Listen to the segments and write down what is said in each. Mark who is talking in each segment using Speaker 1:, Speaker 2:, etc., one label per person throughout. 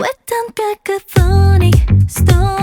Speaker 1: 외딴 깨끗 funny story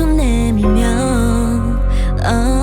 Speaker 1: 손 내밀면 oh.